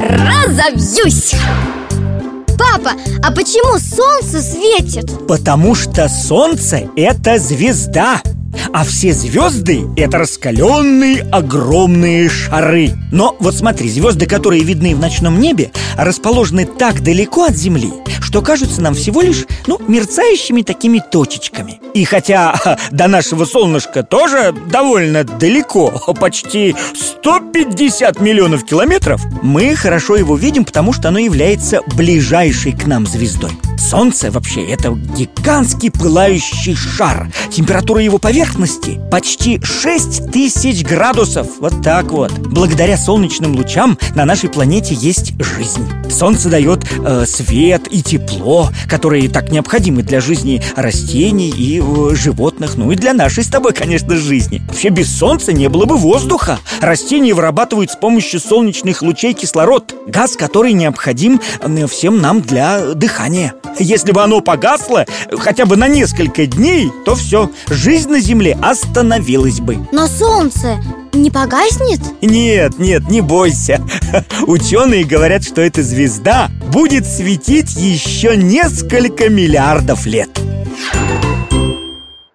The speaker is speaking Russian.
разобьюсь Папа, а почему солнце светит? Потому что солнце – это звезда а все звезды – это раскаленные огромные шары Но вот смотри, звезды, которые видны в ночном небе Расположены так далеко от Земли Что кажутся нам всего лишь, ну, мерцающими такими точечками. И хотя до нашего солнышка тоже довольно далеко Почти 150 миллионов километров Мы хорошо его видим, потому что оно является ближайшей к нам звездой Солнце вообще это гигантский пылающий шар. Температура его поверхности почти 6 тысяч градусов. Вот так вот. Благодаря солнечным лучам на нашей планете есть жизнь. Солнце дает э, свет и тепло Которые так необходимы для жизни растений и э, животных. Ну и для нашей с тобой, конечно, жизни. Вообще без солнца не было бы воздуха. Растения вырабатывают с помощью солнечных лучей кислород Газ, который необходим э, всем нам для дыхания если бы оно погасло хотя бы на несколько дней, то все, жизнь на Земле остановилась бы. Но солнце не погаснет? Нет, нет, не бойся. Ученые говорят, что эта звезда будет светить еще несколько миллиардов лет